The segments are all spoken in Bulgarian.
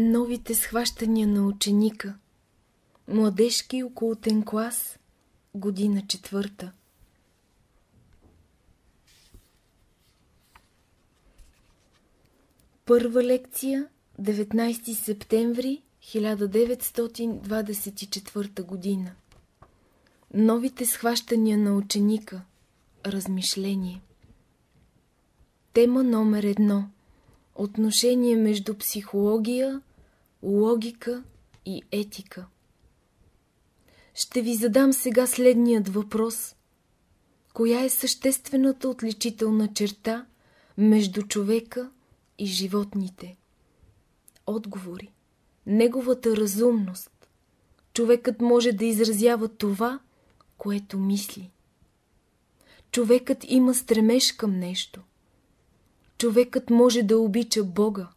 Новите схващания на ученика. Младежки околотен клас Година четвърта. Първа лекция 19 септември 1924 година. Новите схващания на ученика. Размишление. Тема номер едно. Отношение между психология, логика и етика. Ще ви задам сега следният въпрос. Коя е съществената отличителна черта между човека и животните? Отговори. Неговата разумност. Човекът може да изразява това, което мисли. Човекът има стремеж към нещо. Човекът може да обича Бога.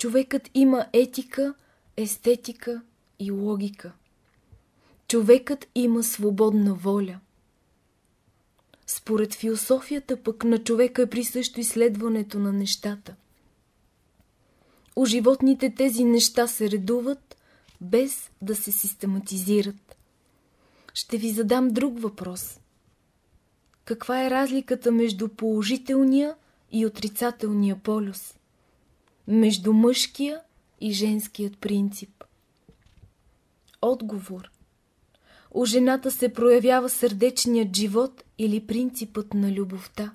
Човекът има етика, естетика и логика. Човекът има свободна воля. Според философията пък на човека е присъщо изследването на нещата. У животните тези неща се редуват, без да се систематизират. Ще ви задам друг въпрос. Каква е разликата между положителния и отрицателния полюс, между мъжкия и женският принцип. Отговор У жената се проявява сърдечният живот или принципът на любовта,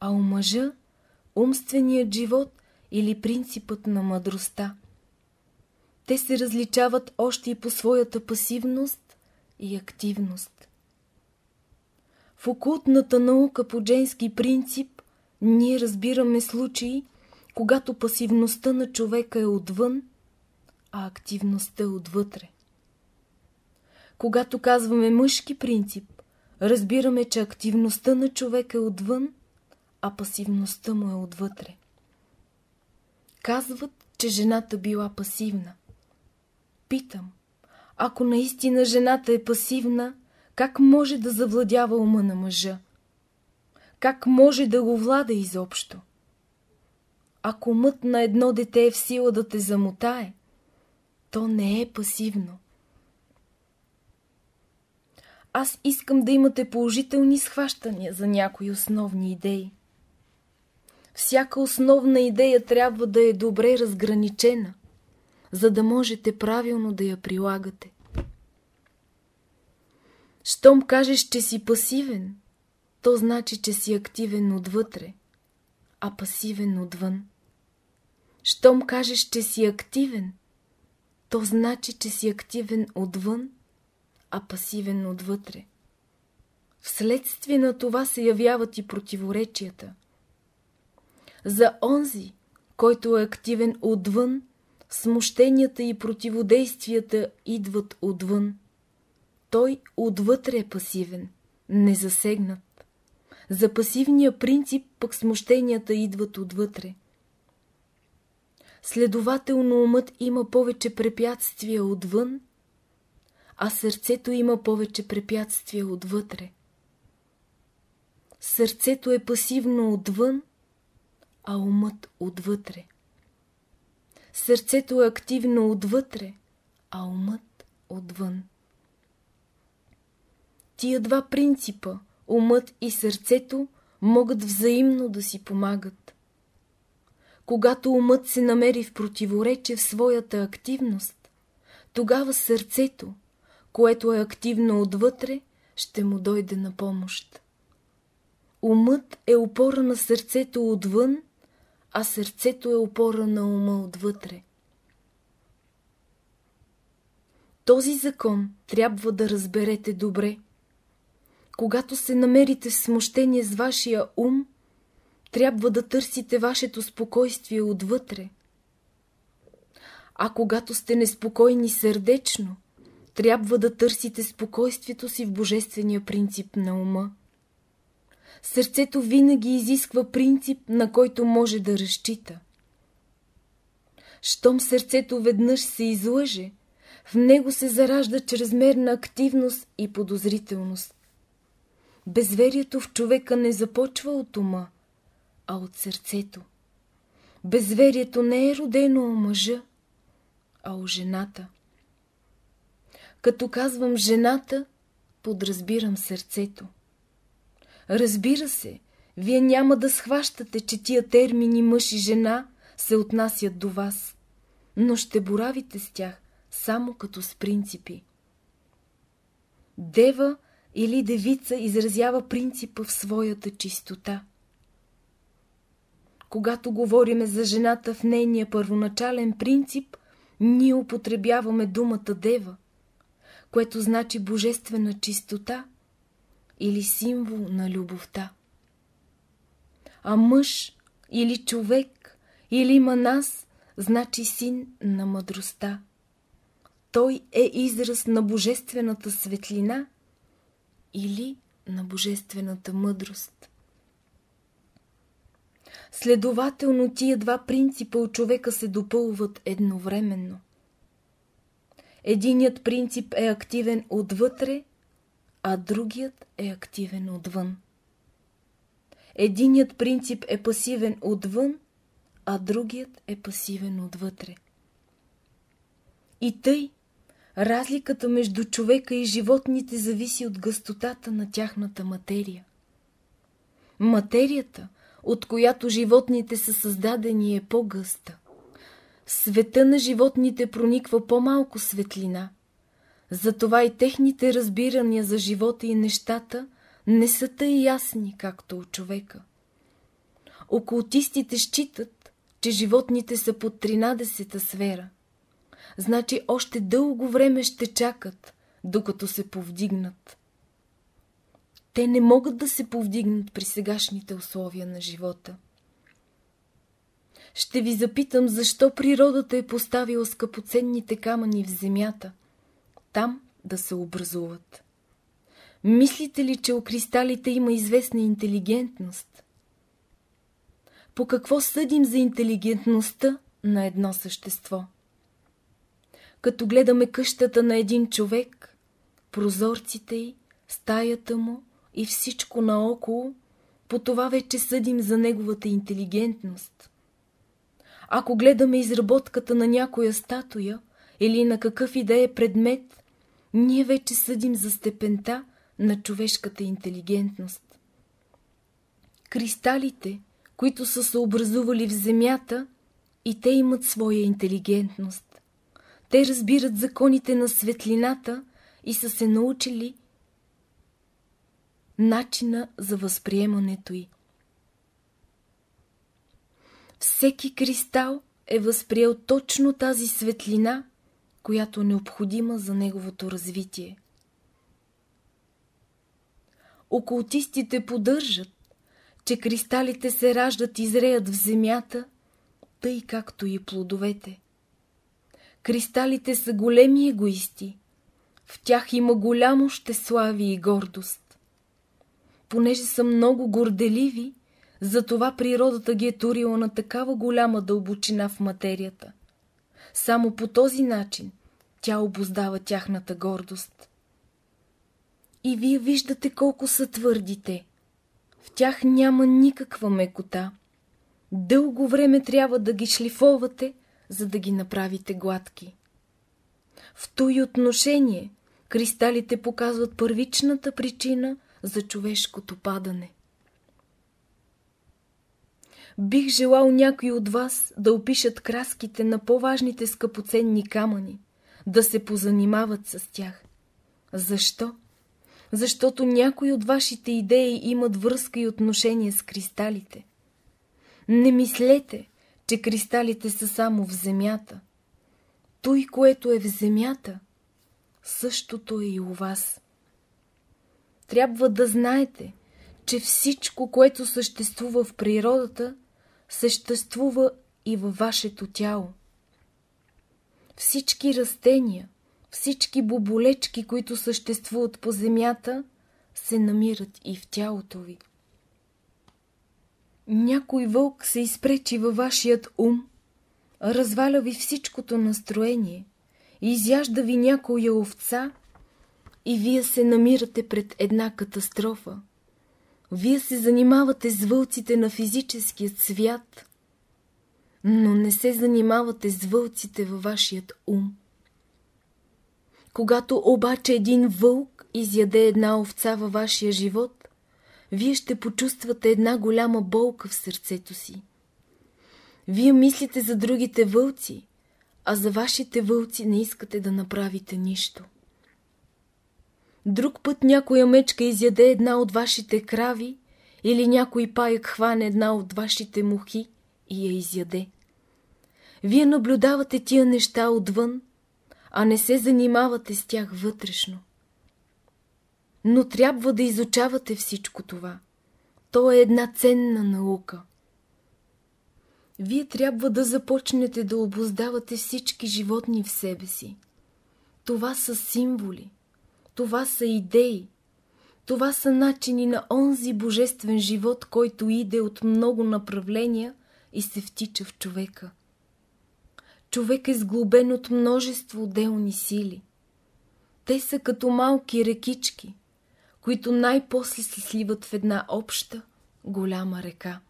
а у мъжа умственият живот или принципът на мъдростта. Те се различават още и по своята пасивност и активност. В окултната наука по женски принцип ние разбираме случаи, когато пасивността на човека е отвън, а активността е отвътре. Когато казваме мъжки принцип, разбираме, че активността на човека е отвън, а пасивността му е отвътре. Казват, че жената била пасивна. Питам, ако наистина жената е пасивна, как може да завладява ума на мъжа? как може да го влада изобщо? Ако мът на едно дете е в сила да те замотае, то не е пасивно. Аз искам да имате положителни схващания за някои основни идеи. Всяка основна идея трябва да е добре разграничена, за да можете правилно да я прилагате. Щом кажеш, че си пасивен, то значи, че си активен отвътре, а пасивен отвън. Щом кажеш, че си активен, то значи, че си активен отвън, а пасивен отвътре. Вследствие на това се явяват и противоречията. За онзи, който е активен отвън, смущенията и противодействията идват отвън. Той отвътре е пасивен, незасегнат. За пасивния принцип пък смущенията идват отвътре. Следователно умът има повече препятствия отвън, а сърцето има повече препятствия отвътре. Сърцето е пасивно отвън, а умът отвътре. Сърцето е активно отвътре, а умът отвън. Тия два принципа – умът и сърцето могат взаимно да си помагат. Когато умът се намери в противоречие в своята активност, тогава сърцето, което е активно отвътре, ще му дойде на помощ. Умът е опора на сърцето отвън, а сърцето е опора на ума отвътре. Този закон трябва да разберете добре – когато се намерите в смущение с вашия ум, трябва да търсите вашето спокойствие отвътре. А когато сте неспокойни сърдечно, трябва да търсите спокойствието си в божествения принцип на ума. Сърцето винаги изисква принцип, на който може да разчита. Щом сърцето веднъж се излъже, в него се заражда чрезмерна активност и подозрителност. Безверието в човека не започва от ума, а от сърцето. Безверието не е родено у мъжа, а у жената. Като казвам жената, подразбирам сърцето. Разбира се, вие няма да схващате, че тия термини мъж и жена се отнасят до вас, но ще боравите с тях само като с принципи. Дева или девица изразява принципа в своята чистота. Когато говориме за жената в нейния първоначален принцип, ние употребяваме думата дева, което значи божествена чистота или символ на любовта. А мъж или човек или манас значи син на мъдростта. Той е израз на божествената светлина или на божествената мъдрост. Следователно тия два принципа от човека се допълват едновременно. Единият принцип е активен отвътре, а другият е активен отвън. Единият принцип е пасивен отвън, а другият е пасивен отвътре. И тъй, разликата между човека и животните зависи от гъстотата на тяхната материя. Материята, от която животните са създадени, е по-гъста. Света на животните прониква по-малко светлина. Затова и техните разбирания за живота и нещата не са тъй ясни, както от човека. Окултистите считат, че животните са под 13-та сфера. Значи още дълго време ще чакат, докато се повдигнат. Те не могат да се повдигнат при сегашните условия на живота. Ще ви запитам, защо природата е поставила скъпоценните камъни в земята, там да се образуват. Мислите ли, че у кристалите има известна интелигентност? По какво съдим за интелигентността на едно същество? Като гледаме къщата на един човек, прозорците й, стаята му и всичко наоколо, по това вече съдим за неговата интелигентност. Ако гледаме изработката на някоя статуя или на какъв и да е предмет, ние вече съдим за степента на човешката интелигентност. Кристалите, които са се образували в земята, и те имат своя интелигентност. Те разбират законите на светлината и са се научили начина за възприемането й. Всеки кристал е възприел точно тази светлина, която е необходима за неговото развитие. Окултистите поддържат, че кристалите се раждат и зреят в земята, тъй както и плодовете. Кристалите са големи егоисти. В тях има голямо щеслави и гордост. Понеже са много горделиви, затова природата ги е турила на такава голяма дълбочина в материята. Само по този начин тя обоздава тяхната гордост. И вие виждате колко са твърдите. В тях няма никаква мекота. Дълго време трябва да ги шлифовате, за да ги направите гладки. В той отношение кристалите показват първичната причина за човешкото падане. Бих желал някой от вас да опишат краските на по-важните скъпоценни камъни, да се позанимават с тях. Защо? Защото някои от вашите идеи имат връзка и отношение с кристалите. Не мислете, че кристалите са само в земята. Той, което е в земята, същото е и у вас. Трябва да знаете, че всичко, което съществува в природата, съществува и във вашето тяло. Всички растения, всички боболечки, които съществуват по земята, се намират и в тялото ви. Някой вълк се изпречи във вашият ум, разваля ви всичкото настроение, изяжда ви някоя овца и вие се намирате пред една катастрофа. Вие се занимавате с вълците на физическия свят, но не се занимавате с вълците във вашият ум. Когато обаче един вълк изяде една овца във вашия живот, вие ще почувствате една голяма болка в сърцето си. Вие мислите за другите вълци, а за вашите вълци не искате да направите нищо. Друг път някоя мечка изяде една от вашите крави или някой паяк хване една от вашите мухи и я изяде. Вие наблюдавате тия неща отвън, а не се занимавате с тях вътрешно. Но трябва да изучавате всичко това. То е една ценна наука. Вие трябва да започнете да обоздавате всички животни в себе си. Това са символи, това са идеи, това са начини на онзи божествен живот, който иде от много направления и се втича в човека. Човек е сглобен от множество отделни сили. Те са като малки рекички, които най-после се сливат в една обща, голяма река.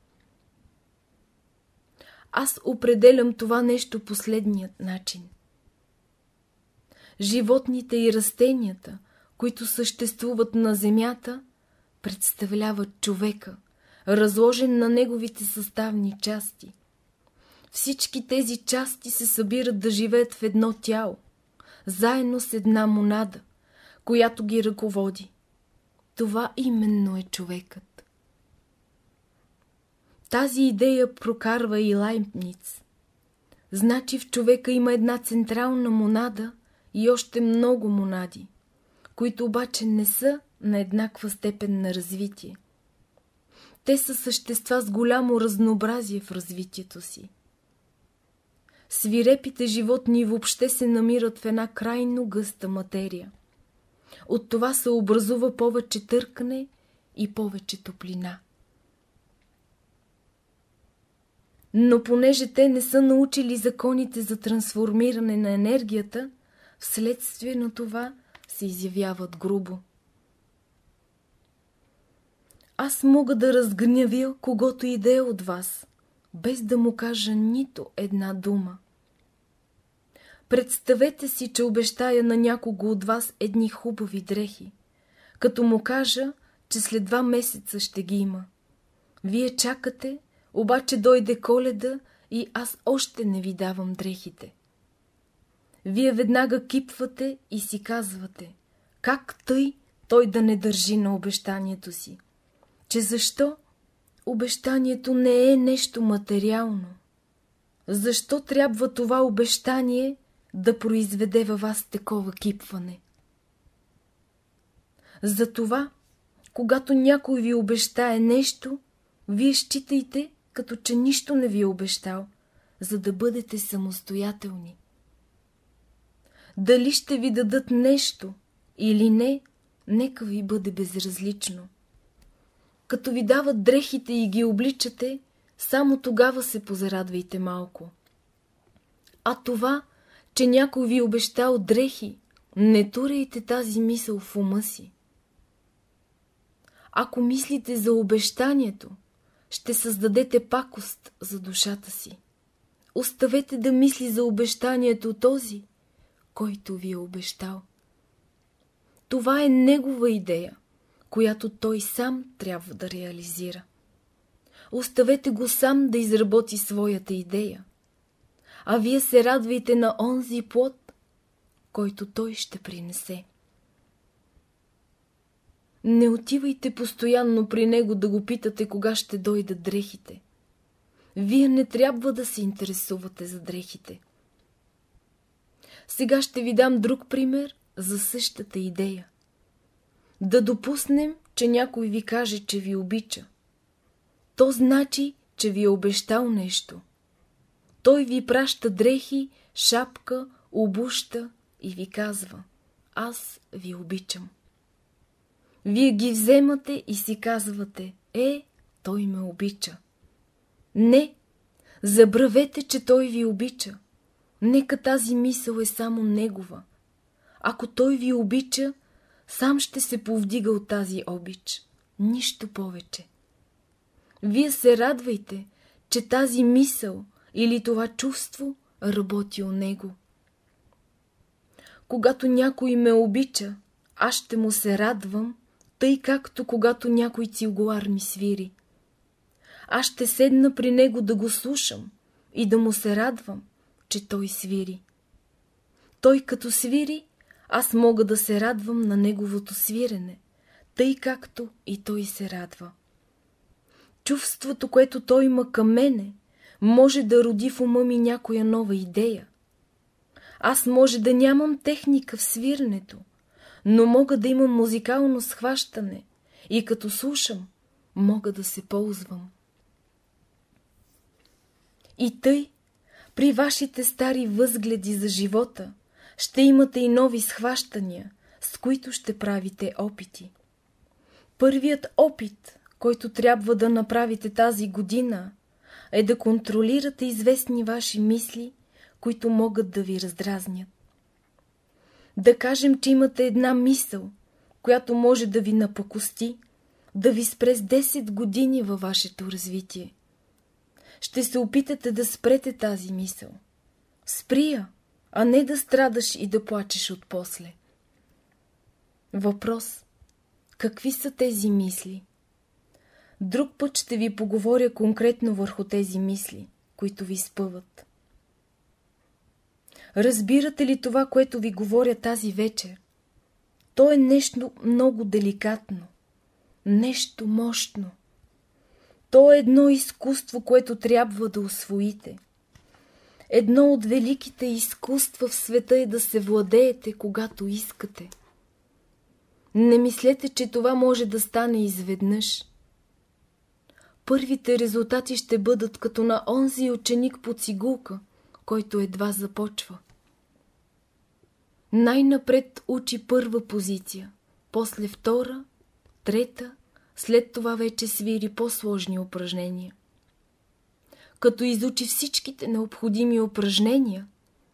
Аз определям това нещо последният начин. Животните и растенията, които съществуват на земята, представляват човека, разложен на неговите съставни части. Всички тези части се събират да живеят в едно тяло, заедно с една монада, която ги ръководи. Това именно е човекът. Тази идея прокарва и Лайпниц. Значи в човека има една централна монада и още много монади, които обаче не са на еднаква степен на развитие. Те са същества с голямо разнообразие в развитието си. Свирепите животни въобще се намират в една крайно гъста материя. От това се образува повече търкане и повече топлина. Но понеже те не са научили законите за трансформиране на енергията, вследствие на това се изявяват грубо. Аз мога да разгнявя когото и да е от вас, без да му кажа нито една дума. Представете си, че обещая на някого от вас едни хубави дрехи, като му кажа, че след два месеца ще ги има. Вие чакате, обаче дойде коледа и аз още не ви давам дрехите. Вие веднага кипвате и си казвате, как тъй той да не държи на обещанието си? Че защо обещанието не е нещо материално? Защо трябва това обещание да произведе във вас такова кипване? Затова, когато някой ви обещае нещо, вие считайте, като че нищо не ви е обещал, за да бъдете самостоятелни. Дали ще ви дадат нещо или не, нека ви бъде безразлично. Като ви дават дрехите и ги обличате, само тогава се позарадвайте малко. А това, че някой ви обещал дрехи, не турайте тази мисъл в ума си. Ако мислите за обещанието, ще създадете пакост за душата си. Оставете да мисли за обещанието този, който ви е обещал. Това е негова идея, която той сам трябва да реализира. Оставете го сам да изработи своята идея, а вие се радвайте на онзи плод, който той ще принесе. Не отивайте постоянно при него да го питате кога ще дойдат дрехите. Вие не трябва да се интересувате за дрехите. Сега ще ви дам друг пример за същата идея. Да допуснем, че някой ви каже, че ви обича. То значи, че ви е обещал нещо. Той ви праща дрехи, шапка, обуща и ви казва Аз ви обичам. Вие ги вземате и си казвате Е, той ме обича. Не, забравете, че той ви обича. Нека тази мисъл е само негова. Ако той ви обича, сам ще се повдига от тази обич. Нищо повече. Вие се радвайте, че тази мисъл или това чувство работи у него. Когато някой ме обича, аз ще му се радвам, тъй както когато някой цигуар ми свири. Аз ще седна при него да го слушам и да му се радвам, че той свири. Той като свири, аз мога да се радвам на неговото свирене, тъй както и той се радва. Чувството, което той има към мене, може да роди в ума ми някоя нова идея. Аз може да нямам техника в свирането, но мога да имам музикално схващане и като слушам, мога да се ползвам. И тъй, при вашите стари възгледи за живота, ще имате и нови схващания, с които ще правите опити. Първият опит, който трябва да направите тази година, е да контролирате известни ваши мисли, които могат да ви раздразнят. Да кажем, че имате една мисъл, която може да ви напокости, да ви спре с 10 години във вашето развитие. Ще се опитате да спрете тази мисъл. Сприя, а не да страдаш и да плачеш от после. Въпрос. Какви са тези мисли? Друг път ще ви поговоря конкретно върху тези мисли, които ви спъват. Разбирате ли това, което ви говоря тази вечер? То е нещо много деликатно, нещо мощно. То е едно изкуство, което трябва да освоите. Едно от великите изкуства в света е да се владеете, когато искате. Не мислете, че това може да стане изведнъж. Първите резултати ще бъдат като на онзи ученик по цигулка, който едва започва. Най-напред учи първа позиция, после втора, трета, след това вече свири по-сложни упражнения. Като изучи всичките необходими упражнения,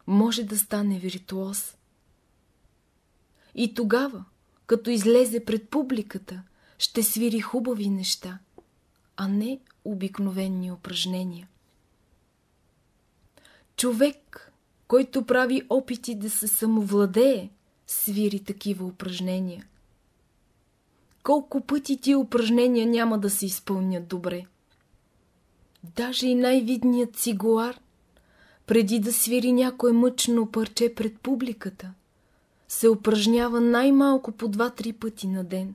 може да стане виртуоз. И тогава, като излезе пред публиката, ще свири хубави неща, а не обикновени упражнения. Човек, който прави опити да се самовладее, свири такива упражнения. Колко пъти ти упражнения няма да се изпълнят добре? Даже и най-видният цигуар, преди да свири някое мъчно парче пред публиката, се упражнява най-малко по два-три пъти на ден.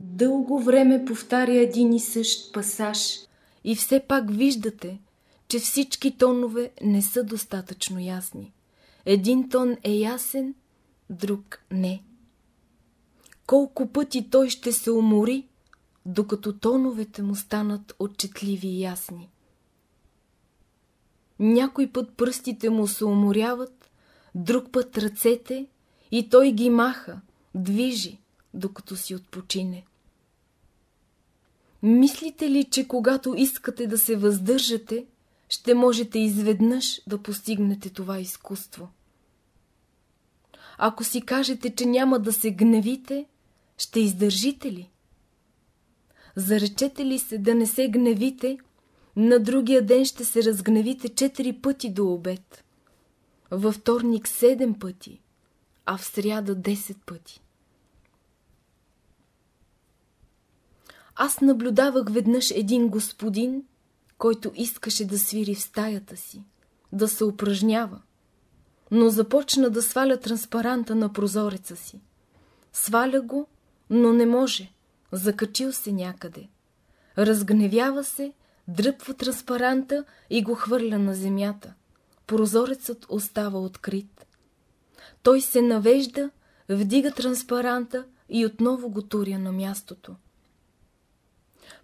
Дълго време повтаря един и същ пасаж и все пак виждате, че всички тонове не са достатъчно ясни. Един тон е ясен, друг не. Колко пъти той ще се умори, докато тоновете му станат отчетливи и ясни. Някой път пръстите му се уморяват, друг път ръцете и той ги маха, движи, докато си отпочине. Мислите ли, че когато искате да се въздържате, ще можете изведнъж да постигнете това изкуство? Ако си кажете, че няма да се гневите, ще издържите ли? Заречете ли се да не се гневите, на другия ден ще се разгневите четири пъти до обед. Във вторник седем пъти, а в сряда 10 пъти. Аз наблюдавах веднъж един господин, който искаше да свири в стаята си, да се упражнява, но започна да сваля транспаранта на прозореца си. Сваля го, но не може, закачил се някъде. Разгневява се, дръпва транспаранта и го хвърля на земята. Прозорецът остава открит. Той се навежда, вдига транспаранта и отново го туря на мястото.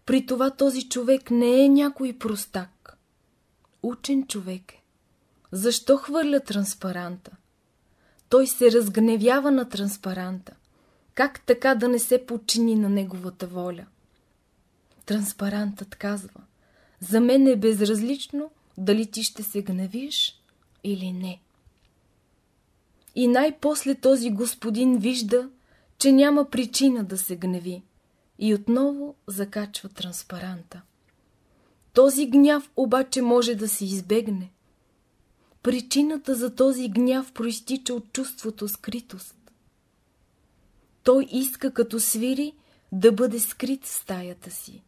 При това този човек не е някой простак. Учен човек е. Защо хвърля транспаранта? Той се разгневява на транспаранта. Как така да не се подчини на неговата воля? Транспарантът казва, за мен е безразлично дали ти ще се гневиш или не. И най-после този господин вижда, че няма причина да се гневи и отново закачва транспаранта. Този гняв обаче може да се избегне. Причината за този гняв проистича от чувството скритост. Той иска като свири да бъде скрит в стаята си,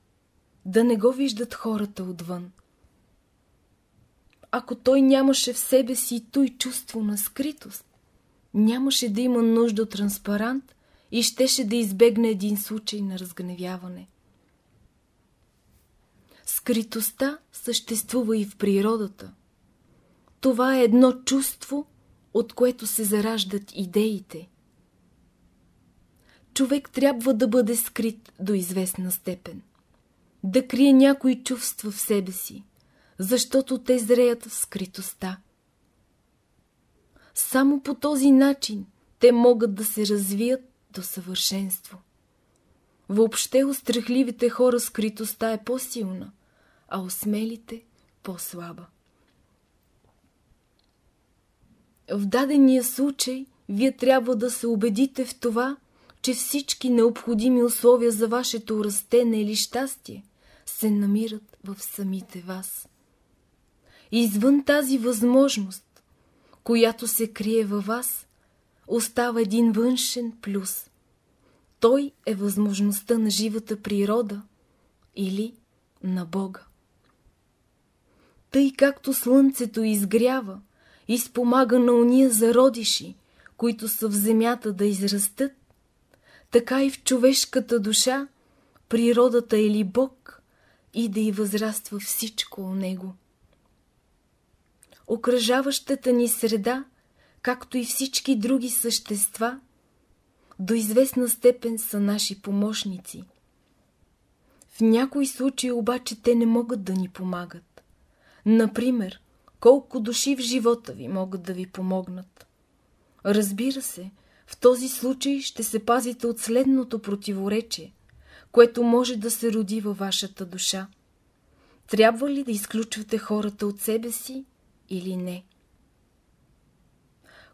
да не го виждат хората отвън. Ако той нямаше в себе си той чувство на скритост, нямаше да има нужда от транспарант и щеше да избегне един случай на разгневяване. Скритостта съществува и в природата. Това е едно чувство, от което се зараждат идеите. Човек трябва да бъде скрит до известна степен. Да крие някои чувства в себе си, защото те зреят в скритостта. Само по този начин те могат да се развият до съвършенство. Въобще у страхливите хора скритостта е по-силна, а у смелите по-слаба. В дадения случай вие трябва да се убедите в това, че всички необходими условия за вашето растене или щастие се намират в самите вас. Извън тази възможност, която се крие във вас, остава един външен плюс. Той е възможността на живата природа или на Бога. Тъй както слънцето изгрява и спомага на уния зародиши, които са в земята да израстат, така и в човешката душа, природата или Бог и да и възраства всичко у него. Окръжаващата ни среда, както и всички други същества, до известна степен са наши помощници. В някои случаи обаче те не могат да ни помагат. Например, колко души в живота ви могат да ви помогнат. Разбира се, в този случай ще се пазите от следното противоречие, което може да се роди във вашата душа. Трябва ли да изключвате хората от себе си или не?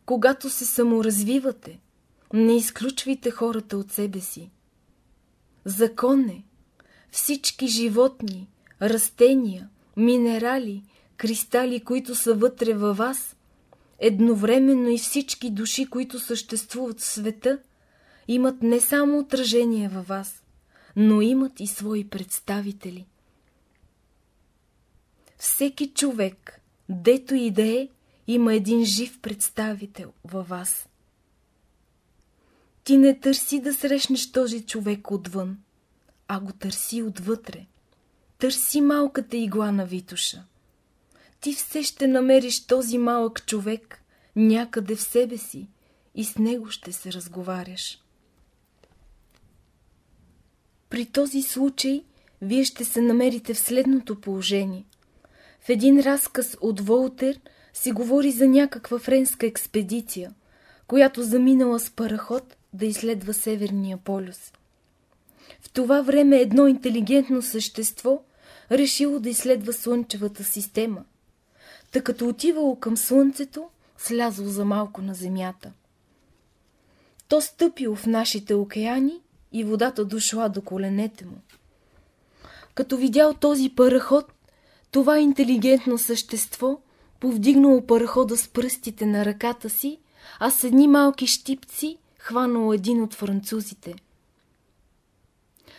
Когато се саморазвивате, не изключвайте хората от себе си. Закон е всички животни, растения, минерали, кристали, които са вътре във вас, едновременно и всички души, които съществуват в света, имат не само отражение във вас, но имат и свои представители. Всеки човек, дето и да е, има един жив представител във вас. Ти не търси да срещнеш този човек отвън, а го търси отвътре. Търси малката игла на Витуша ти все ще намериш този малък човек някъде в себе си и с него ще се разговаряш. При този случай вие ще се намерите в следното положение. В един разказ от Волтер се говори за някаква френска експедиция, която заминала с параход да изследва Северния полюс. В това време едно интелигентно същество решило да изследва Слънчевата система – Та като отивало към слънцето, слязло за малко на земята. То стъпило в нашите океани и водата дошла до коленете му. Като видял този параход, това интелигентно същество повдигнало парахода с пръстите на ръката си, а с едни малки щипци хванало един от французите.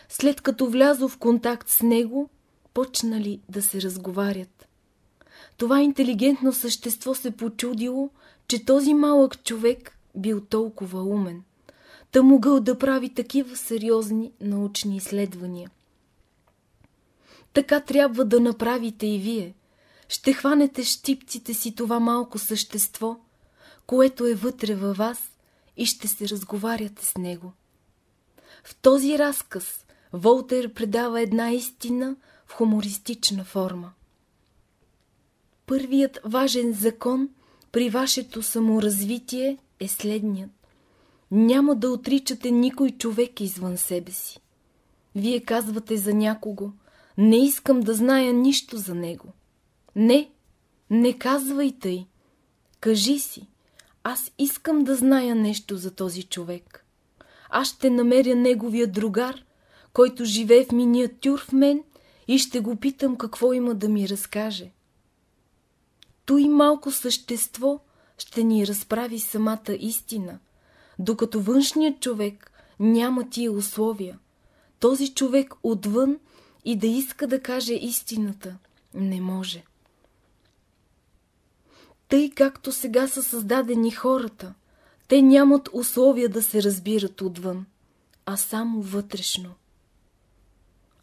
След като влязло в контакт с него, почнали да се разговарят. Това интелигентно същество се почудило, че този малък човек бил толкова умен, та могъл да прави такива сериозни научни изследвания. Така трябва да направите и вие. Ще хванете щипците си това малко същество, което е вътре във вас и ще се разговаряте с него. В този разказ Волтер предава една истина в хумористична форма. Първият важен закон при вашето саморазвитие е следният. Няма да отричате никой човек извън себе си. Вие казвате за някого, не искам да зная нищо за него. Не, не казвайте й. Кажи си, аз искам да зная нещо за този човек. Аз ще намеря неговия другар, който живее в миниатюр в мен и ще го питам какво има да ми разкаже. Той малко същество ще ни разправи самата истина, докато външният човек няма тия условия. Този човек отвън и да иска да каже истината не може. Тъй както сега са създадени хората, те нямат условия да се разбират отвън, а само вътрешно.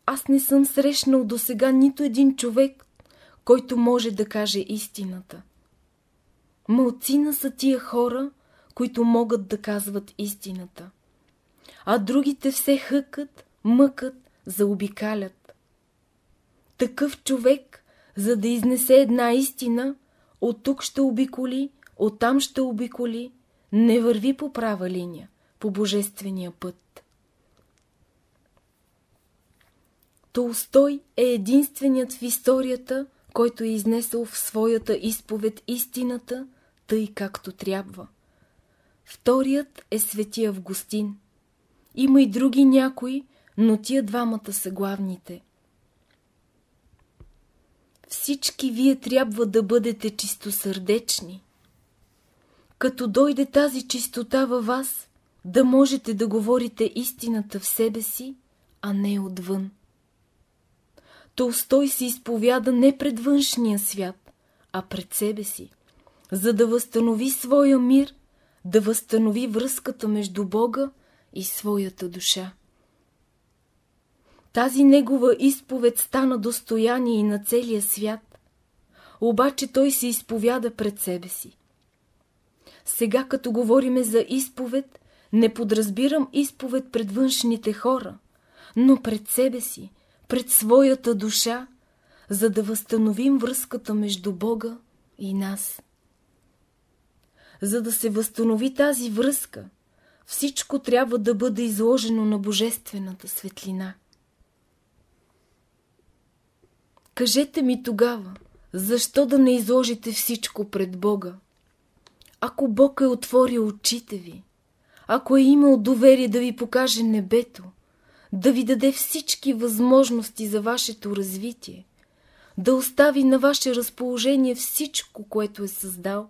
Аз не съм срещнал до сега нито един човек, който може да каже истината. Малцина са тия хора, които могат да казват истината. А другите все хъкат, мъкат, заобикалят. Такъв човек, за да изнесе една истина, от тук ще обиколи, оттам ще обиколи, не върви по права линия, по божествения път. Толстой е единственият в историята, който е изнесъл в своята изповед истината, тъй както трябва. Вторият е свети Августин. Има и други някои, но тия двамата са главните. Всички вие трябва да бъдете чистосърдечни. Като дойде тази чистота във вас, да можете да говорите истината в себе си, а не отвън. Толстой се изповяда не пред външния свят, а пред себе си, за да възстанови своя мир, да възстанови връзката между Бога и своята душа. Тази негова изповед стана достояние и на целия свят, обаче той се изповяда пред себе си. Сега, като говориме за изповед, не подразбирам изповед пред външните хора, но пред себе си, пред своята душа, за да възстановим връзката между Бога и нас. За да се възстанови тази връзка, всичко трябва да бъде изложено на божествената светлина. Кажете ми тогава, защо да не изложите всичко пред Бога? Ако Бог е отворил очите ви, ако е имал доверие да ви покаже небето, да ви даде всички възможности за вашето развитие, да остави на ваше разположение всичко, което е създал,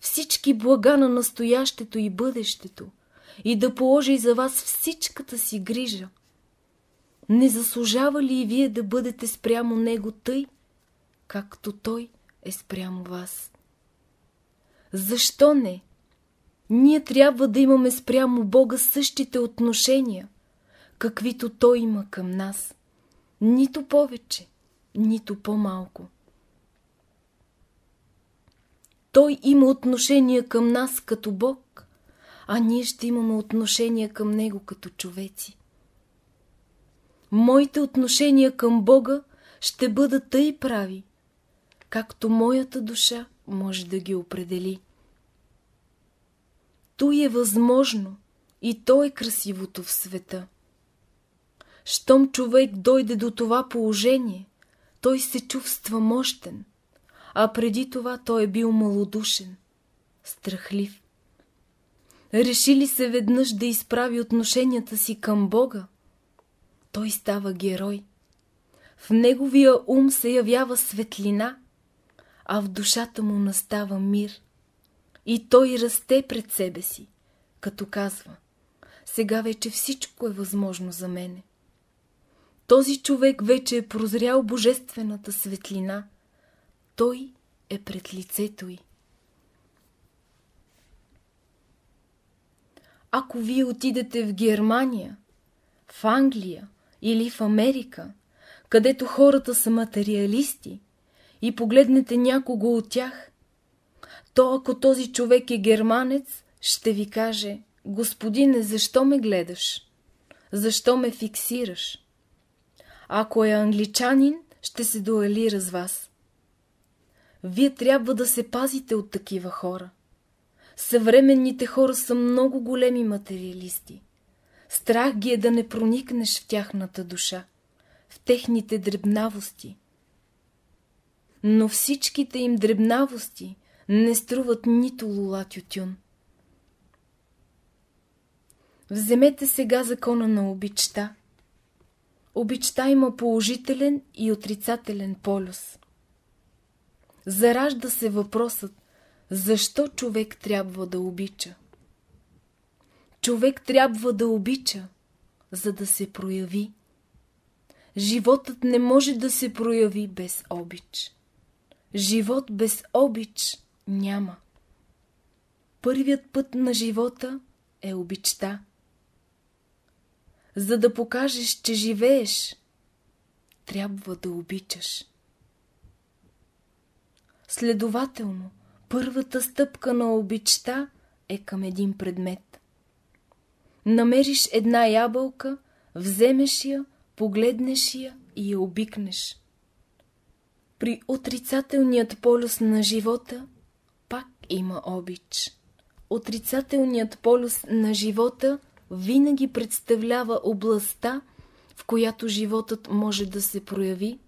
всички блага на настоящето и бъдещето, и да положи за вас всичката си грижа. Не заслужава ли и вие да бъдете спрямо Него тъй, както Той е спрямо вас? Защо не? Ние трябва да имаме спрямо Бога същите отношения, каквито Той има към нас. Нито повече, нито по-малко. Той има отношение към нас като Бог, а ние ще имаме отношение към Него като човеци. Моите отношения към Бога ще бъдат тъй прави, както моята душа може да ги определи. То е възможно и то е красивото в света. Щом човек дойде до това положение, той се чувства мощен, а преди това той е бил малодушен, страхлив. Реши ли се веднъж да изправи отношенията си към Бога, той става герой. В неговия ум се явява светлина, а в душата му настава мир. И той расте пред себе си, като казва, сега вече всичко е възможно за мене. Този човек вече е прозрял божествената светлина. Той е пред лицето й. Ако вие отидете в Германия, в Англия или в Америка, където хората са материалисти, и погледнете някого от тях, то ако този човек е германец, ще ви каже, Господине, защо ме гледаш? Защо ме фиксираш? Ако е англичанин, ще се дуалира с вас. Вие трябва да се пазите от такива хора. Съвременните хора са много големи материалисти. Страх ги е да не проникнеш в тяхната душа, в техните дребнавости. Но всичките им дребнавости не струват нито лула тютюн. Вземете сега закона на обичта. Обичта има положителен и отрицателен полюс. Заражда се въпросът, защо човек трябва да обича. Човек трябва да обича, за да се прояви. Животът не може да се прояви без обич. Живот без обич няма. Първият път на живота е обичта. За да покажеш, че живееш, трябва да обичаш. Следователно, първата стъпка на обичта е към един предмет. Намериш една ябълка, вземеш я, погледнеш я и я обикнеш. При отрицателният полюс на живота пак има обич. Отрицателният полюс на живота винаги представлява областта, в която животът може да се прояви,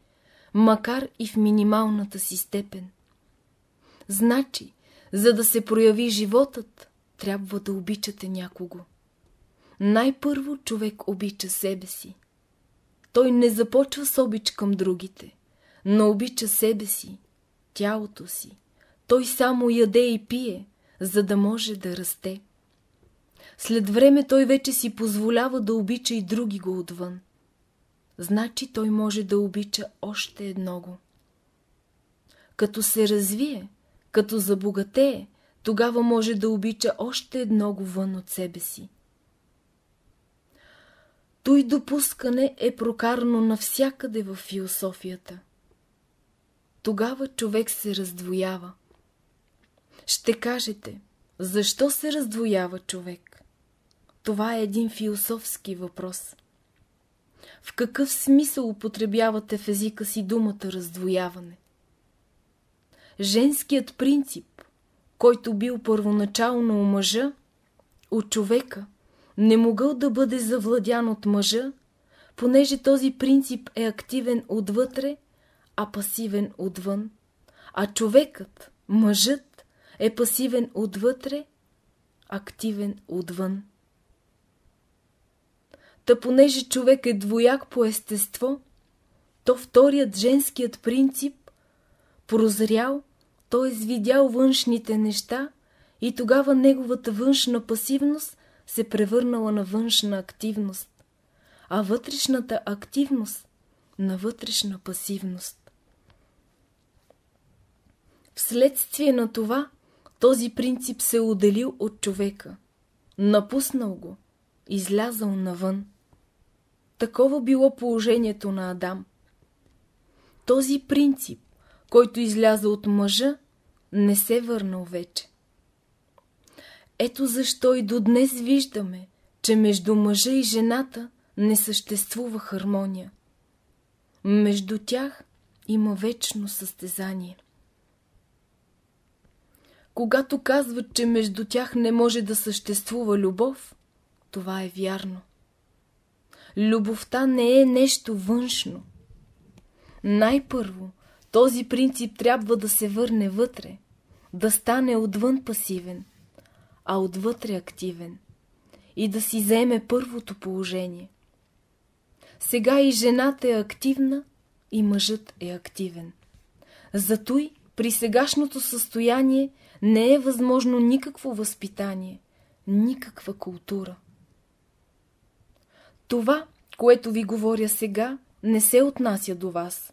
макар и в минималната си степен. Значи, за да се прояви животът, трябва да обичате някого. Най-първо човек обича себе си. Той не започва с обич към другите, но обича себе си, тялото си. Той само яде и пие, за да може да расте. След време той вече си позволява да обича и други го отвън. Значи той може да обича още едного. Като се развие, като забогатее, тогава може да обича още едного вън от себе си. Той допускане е прокарано навсякъде в философията. Тогава човек се раздвоява. Ще кажете, защо се раздвоява човек? Това е един философски въпрос. В какъв смисъл употребявате в езика си думата раздвояване? Женският принцип, който бил първоначално у мъжа, от човека, не могъл да бъде завладян от мъжа, понеже този принцип е активен отвътре, а пасивен отвън, а човекът, мъжът, е пасивен отвътре, активен отвън. Та понеже човек е двояк по естество, то вторият женският принцип прозрял, т.е. видял външните неща и тогава неговата външна пасивност се превърнала на външна активност, а вътрешната активност на вътрешна пасивност. Вследствие на това, този принцип се е отделил от човека, напуснал го, излязал навън. Такова било положението на Адам. Този принцип, който изляза от мъжа, не се върнал вече. Ето защо и до днес виждаме, че между мъжа и жената не съществува хармония. Между тях има вечно състезание. Когато казват, че между тях не може да съществува любов, това е вярно. Любовта не е нещо външно. Най-първо, този принцип трябва да се върне вътре, да стане отвън пасивен, а отвътре активен и да си вземе първото положение. Сега и жената е активна, и мъжът е активен. Затой при сегашното състояние не е възможно никакво възпитание, никаква култура. Това, което ви говоря сега, не се отнася до вас.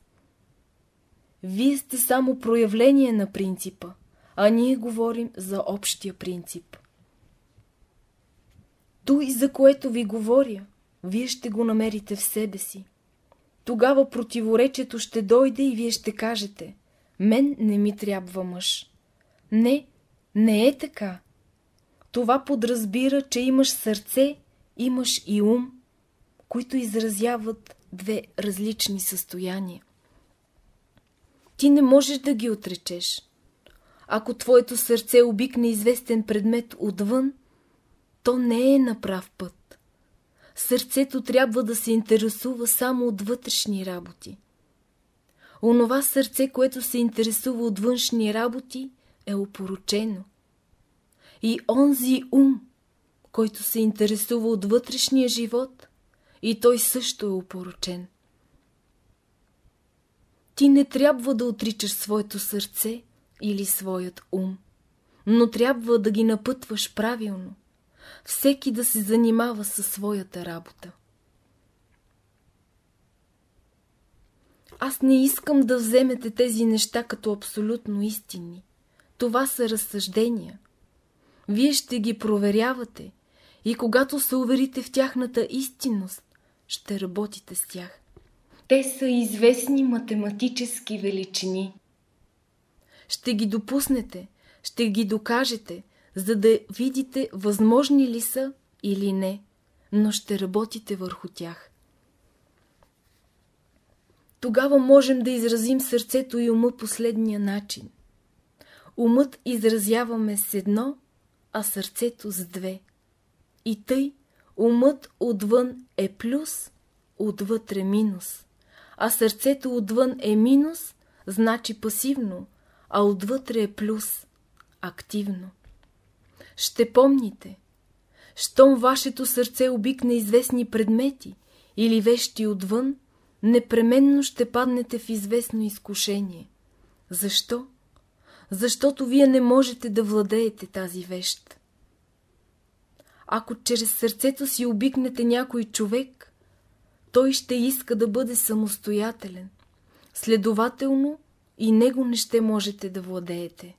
Вие сте само проявление на принципа, а ние говорим за общия принцип. Той, за което ви говоря, вие ще го намерите в себе си. Тогава противоречието ще дойде и вие ще кажете «Мен не ми трябва мъж». Не, не е така. Това подразбира, че имаш сърце, имаш и ум, които изразяват две различни състояния. Ти не можеш да ги отречеш. Ако твоето сърце обикне известен предмет отвън, то не е на прав път. Сърцето трябва да се интересува само от вътрешни работи. Онова сърце, което се интересува от външни работи, е опоручено. И онзи ум, който се интересува от вътрешния живот, и той също е опорочен. Ти не трябва да отричаш своето сърце или своят ум, но трябва да ги напътваш правилно, всеки да се занимава със своята работа. Аз не искам да вземете тези неща като абсолютно истинни. Това са разсъждения. Вие ще ги проверявате и когато се уверите в тяхната истинност, ще работите с тях. Те са известни математически величини. Ще ги допуснете, ще ги докажете, за да видите възможни ли са или не, но ще работите върху тях. Тогава можем да изразим сърцето и ума последния начин. Умът изразяваме с едно, а сърцето с две. И тъй умът отвън е плюс, отвътре минус. А сърцето отвън е минус, значи пасивно, а отвътре е плюс, активно. Ще помните, щом вашето сърце обикне известни предмети или вещи отвън, непременно ще паднете в известно изкушение. Защо? Защото вие не можете да владеете тази вещ. Ако чрез сърцето си обикнете някой човек, той ще иска да бъде самостоятелен. Следователно, и него не ще можете да владеете.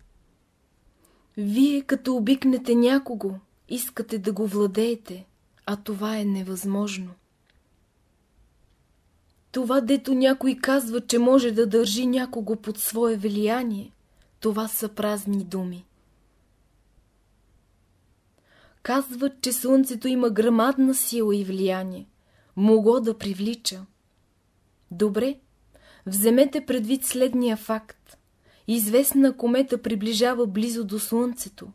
Вие, като обикнете някого, искате да го владеете, а това е невъзможно. Това, дето някой казва, че може да държи някого под свое влияние, това са празни думи. Казват, че слънцето има грамадна сила и влияние. Могло да привлича. Добре, вземете предвид следния факт. Известна комета приближава близо до слънцето,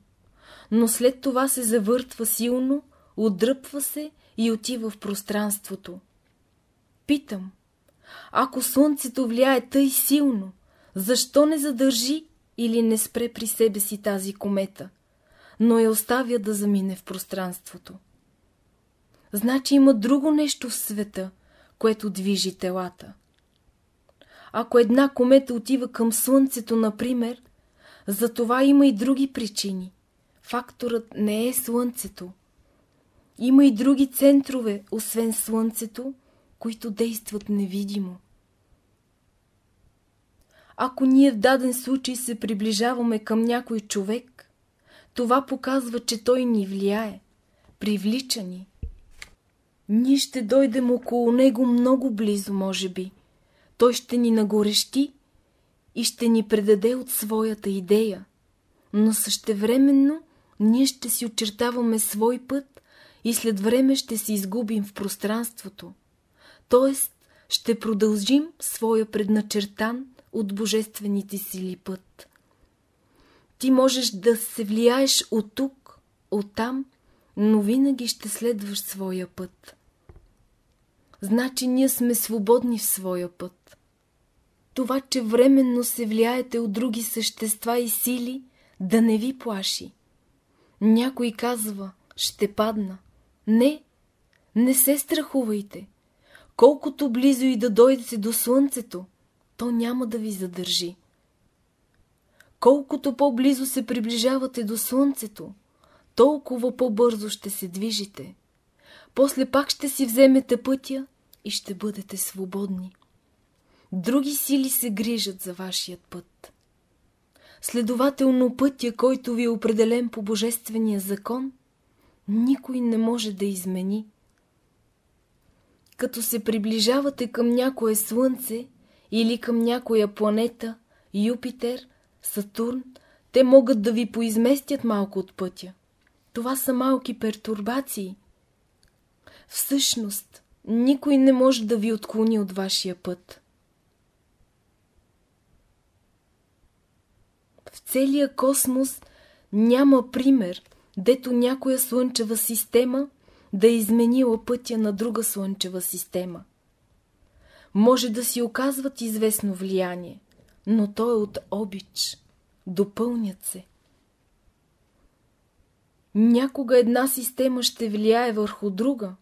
но след това се завъртва силно, отдръпва се и отива в пространството. Питам, ако слънцето влияе тъй силно, защо не задържи или не спре при себе си тази комета, но я оставя да замине в пространството? Значи има друго нещо в света, което движи телата. Ако една комета отива към Слънцето, например, за това има и други причини. Факторът не е Слънцето. Има и други центрове, освен Слънцето, които действат невидимо. Ако ние в даден случай се приближаваме към някой човек, това показва, че той ни влияе, привлича ни. Ние ще дойдем около него много близо, може би. Той ще ни нагорещи и ще ни предаде от своята идея, но същевременно ние ще си очертаваме свой път и след време ще се изгубим в пространството т.е. ще продължим своя предначертан от божествените сили път. Ти можеш да се влияеш от тук, от там, но винаги ще следваш своя път. Значи ние сме свободни в своя път. Това, че временно се влияете от други същества и сили, да не ви плаши. Някой казва, ще падна. Не, не се страхувайте. Колкото близо и да дойдете до слънцето, то няма да ви задържи. Колкото по-близо се приближавате до слънцето, толкова по-бързо ще се движите. После пак ще си вземете пътя и ще бъдете свободни. Други сили се грижат за вашият път. Следователно пътя, който ви е определен по божествения закон, никой не може да измени – като се приближавате към някое слънце или към някоя планета, Юпитер, Сатурн, те могат да ви поизместят малко от пътя. Това са малки пертурбации. Всъщност, никой не може да ви отклони от вашия път. В целия космос няма пример, дето някоя слънчева система да е изменила пътя на друга слънчева система. Може да си оказват известно влияние, но то е от обич. Допълнят се. Някога една система ще влияе върху друга,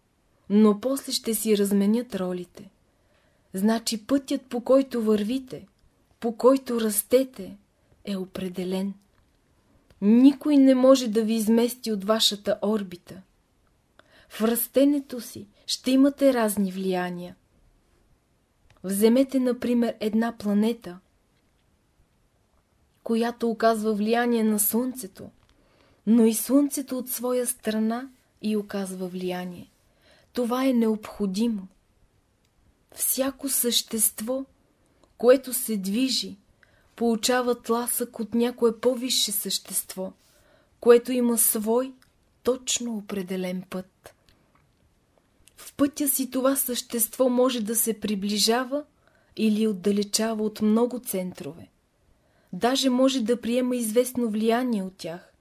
но после ще си разменят ролите. Значи пътят, по който вървите, по който растете, е определен. Никой не може да ви измести от вашата орбита. В растенето си ще имате разни влияния. Вземете, например, една планета, която оказва влияние на Слънцето, но и Слънцето от своя страна и оказва влияние. Това е необходимо. Всяко същество, което се движи, получава тласък от някое по-висше същество, което има свой точно определен път. В пътя си това същество може да се приближава или отдалечава от много центрове. Даже може да приема известно влияние от тях,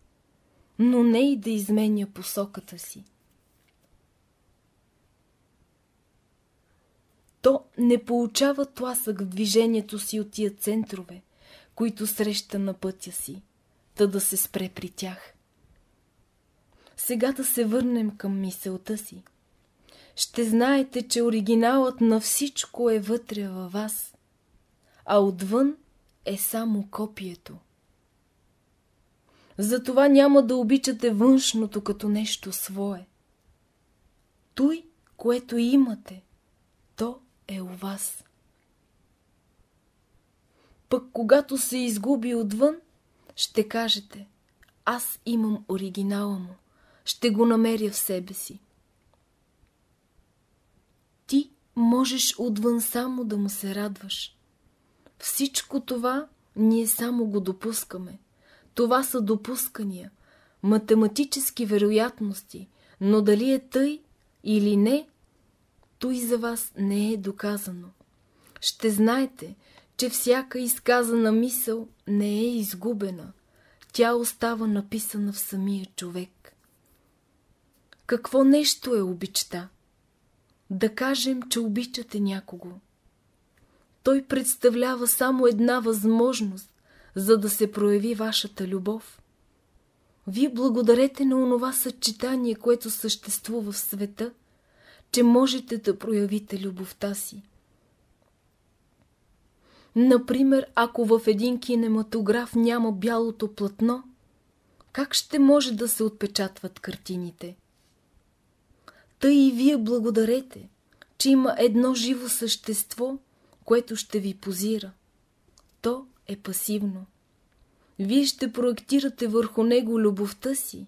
но не и да изменя посоката си. То не получава тласък в движението си от тия центрове, които среща на пътя си, да да се спре при тях. Сега да се върнем към мисълта си. Ще знаете, че оригиналът на всичко е вътре във вас, а отвън е само копието. Затова няма да обичате външното като нещо свое. Той, което имате, то е у вас. Пък когато се изгуби отвън, ще кажете, аз имам оригинала му, ще го намеря в себе си. Ти можеш отвън само да му се радваш. Всичко това ние само го допускаме. Това са допускания, математически вероятности, но дали е тъй или не, то и за вас не е доказано. Ще знаете, че всяка изказана мисъл не е изгубена. Тя остава написана в самия човек. Какво нещо е обичта? Да кажем, че обичате някого. Той представлява само една възможност, за да се прояви вашата любов. Вие благодарете на онова съчетание, което съществува в света, че можете да проявите любовта си. Например, ако в един кинематограф няма бялото платно, как ще може да се отпечатват картините? Тъй и вие благодарете, че има едно живо същество, което ще ви позира. То е пасивно. Вие ще проектирате върху него любовта си,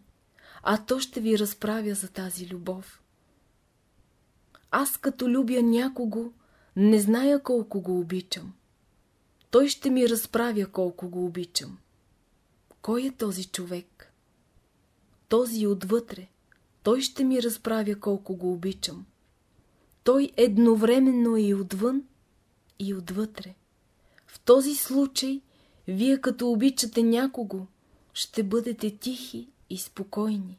а то ще ви разправя за тази любов. Аз като любя някого, не зная колко го обичам. Той ще ми разправя колко го обичам. Кой е този човек? Този отвътре. Той ще ми разправя колко го обичам. Той едновременно е и отвън, и отвътре. В този случай, вие като обичате някого, ще бъдете тихи и спокойни.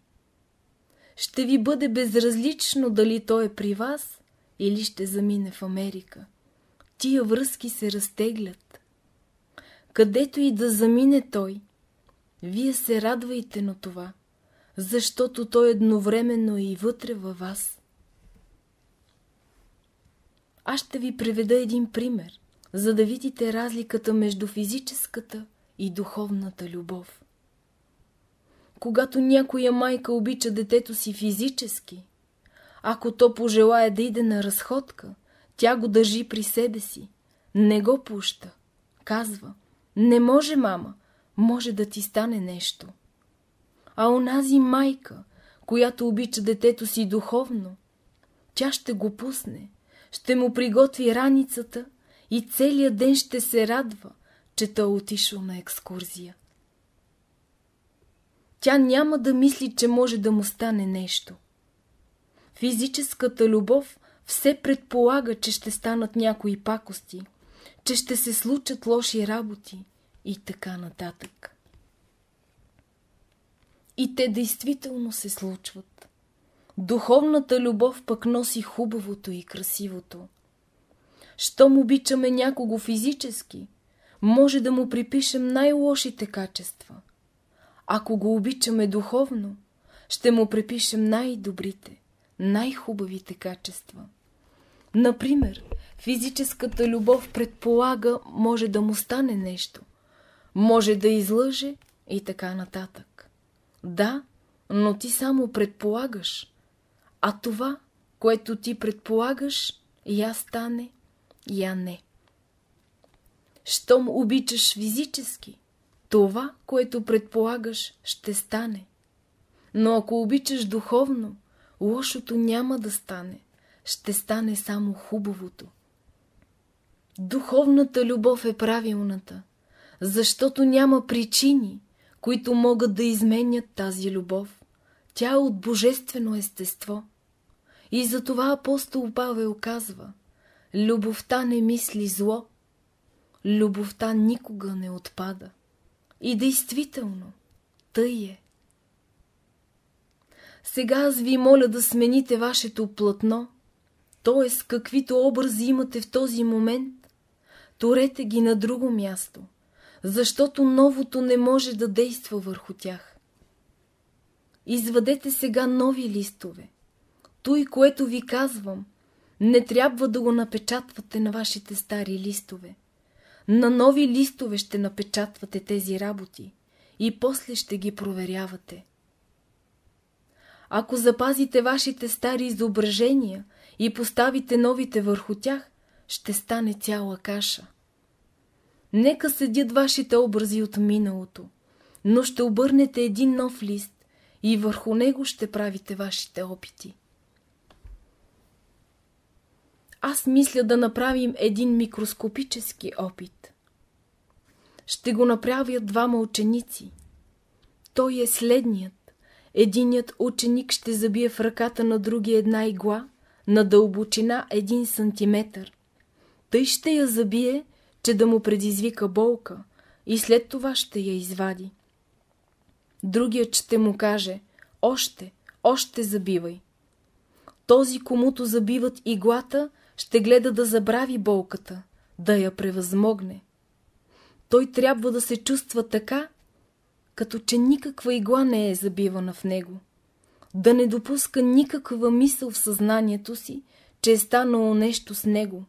Ще ви бъде безразлично дали той е при вас или ще замине в Америка. Тия връзки се разтеглят. Където и да замине той, вие се радвайте на това, защото той едновременно е и вътре във вас. Аз ще ви приведа един пример, за да видите разликата между физическата и духовната любов. Когато някоя майка обича детето си физически, ако то пожелая да иде на разходка, тя го държи при себе си, не го пуща. Казва, не може, мама, може да ти стане нещо. А онази майка, която обича детето си духовно, тя ще го пусне, ще му приготви раницата и целият ден ще се радва, че той отишъл на екскурзия. Тя няма да мисли, че може да му стане нещо. Физическата любов все предполага, че ще станат някои пакости, че ще се случат лоши работи и така нататък. И те действително се случват. Духовната любов пък носи хубавото и красивото. Щом обичаме някого физически, може да му припишем най-лошите качества. Ако го обичаме духовно, ще му припишем най-добрите, най-хубавите качества. Например, физическата любов предполага, може да му стане нещо, може да излъже и така нататък. Да, но ти само предполагаш, а това, което ти предполагаш, я стане, я не. Щом обичаш физически, това, което предполагаш, ще стане. Но ако обичаш духовно, лошото няма да стане, ще стане само хубавото. Духовната любов е правилната, защото няма причини, които могат да изменят тази любов. Тя е от божествено естество. И затова апостол Павел казва, любовта не мисли зло, любовта никога не отпада. И действително, тъй е. Сега аз ви моля да смените вашето платно, т.е. каквито образи имате в този момент, Торете ги на друго място, защото новото не може да действа върху тях. Извадете сега нови листове. Той, което ви казвам, не трябва да го напечатвате на вашите стари листове. На нови листове ще напечатвате тези работи и после ще ги проверявате. Ако запазите вашите стари изображения и поставите новите върху тях, ще стане цяла каша. Нека седят вашите образи от миналото, но ще обърнете един нов лист и върху него ще правите вашите опити. Аз мисля да направим един микроскопически опит. Ще го направят двама ученици. Той е следният. Единият ученик ще забие в ръката на другия една игла на дълбочина един сантиметър. Тъй ще я забие, че да му предизвика болка и след това ще я извади. Другият ще му каже, още, още забивай. Този, комуто забиват иглата, ще гледа да забрави болката, да я превъзмогне. Той трябва да се чувства така, като че никаква игла не е забивана в него. Да не допуска никаква мисъл в съзнанието си, че е станало нещо с него,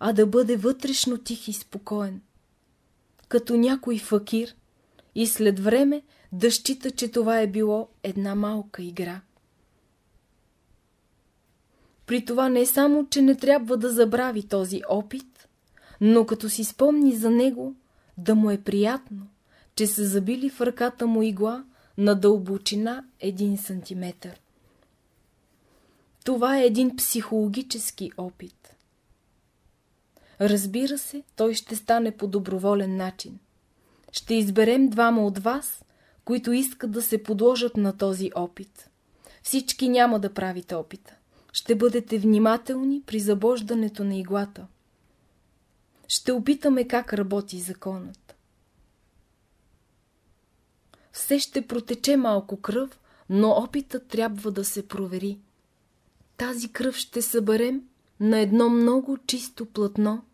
а да бъде вътрешно тих и спокоен. Като някой факир и след време да счита, че това е било една малка игра. При това не само, че не трябва да забрави този опит, но като си спомни за него, да му е приятно, че са забили в ръката му игла на дълбочина един сантиметър. Това е един психологически опит. Разбира се, той ще стане по доброволен начин. Ще изберем двама от вас, които искат да се подложат на този опит. Всички няма да правите опита. Ще бъдете внимателни при забождането на иглата. Ще опитаме как работи законът. Все ще протече малко кръв, но опитът трябва да се провери. Тази кръв ще съберем на едно много чисто платно.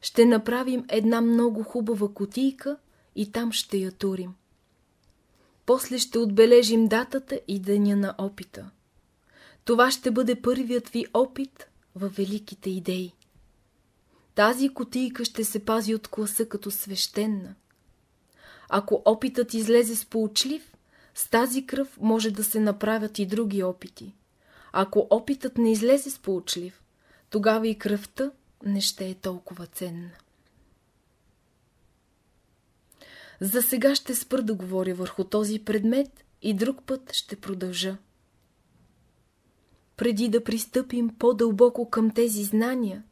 Ще направим една много хубава котийка и там ще я турим. После ще отбележим датата и деня на опита. Това ще бъде първият ви опит във великите идеи. Тази котийка ще се пази от класа като свещена. Ако опитът излезе сполучлив, с тази кръв може да се направят и други опити. Ако опитът не излезе сполучлив, тогава и кръвта не ще е толкова ценна. За сега ще спра да говоря върху този предмет и друг път ще продължа. Преди да пристъпим по-дълбоко към тези знания,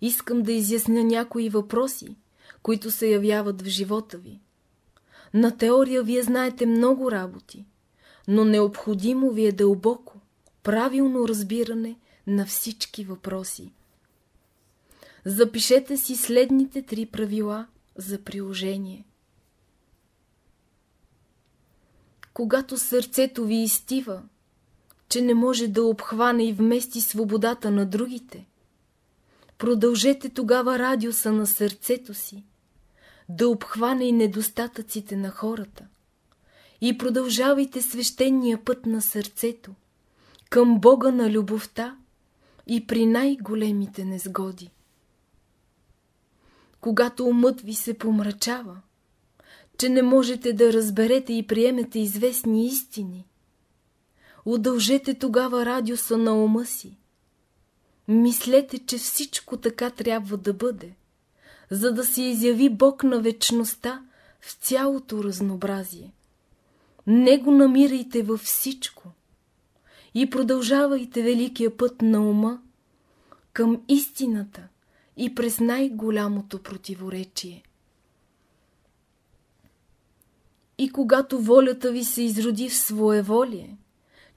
искам да изясня някои въпроси, които се явяват в живота ви. На теория вие знаете много работи, но необходимо ви е дълбоко, правилно разбиране на всички въпроси. Запишете си следните три правила за приложение. Когато сърцето ви изтива, че не може да обхване и вмести свободата на другите, продължете тогава радиуса на сърцето си, да обхване и недостатъците на хората. И продължавайте свещения път на сърцето, към Бога на любовта и при най-големите незгоди. Когато умът ви се помрачава, че не можете да разберете и приемете известни истини, удължете тогава радиуса на ума си. Мислете, че всичко така трябва да бъде, за да се изяви Бог на вечността в цялото разнообразие. Него намирайте във всичко и продължавайте великия път на ума към истината и през най-голямото противоречие. И когато волята ви се изроди в своеволие,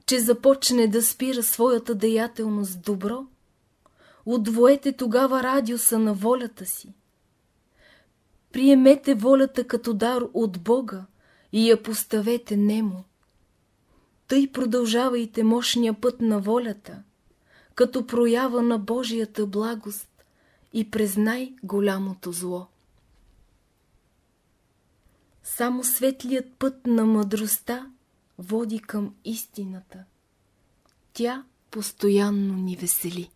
че започне да спира своята деятелност добро, удвоете тогава радиуса на волята си. Приемете волята като дар от Бога и я поставете нему. Тъй продължавайте мощния път на волята, като проява на Божията благост и през най-голямото зло. Само светлият път на мъдростта води към истината. Тя постоянно ни весели.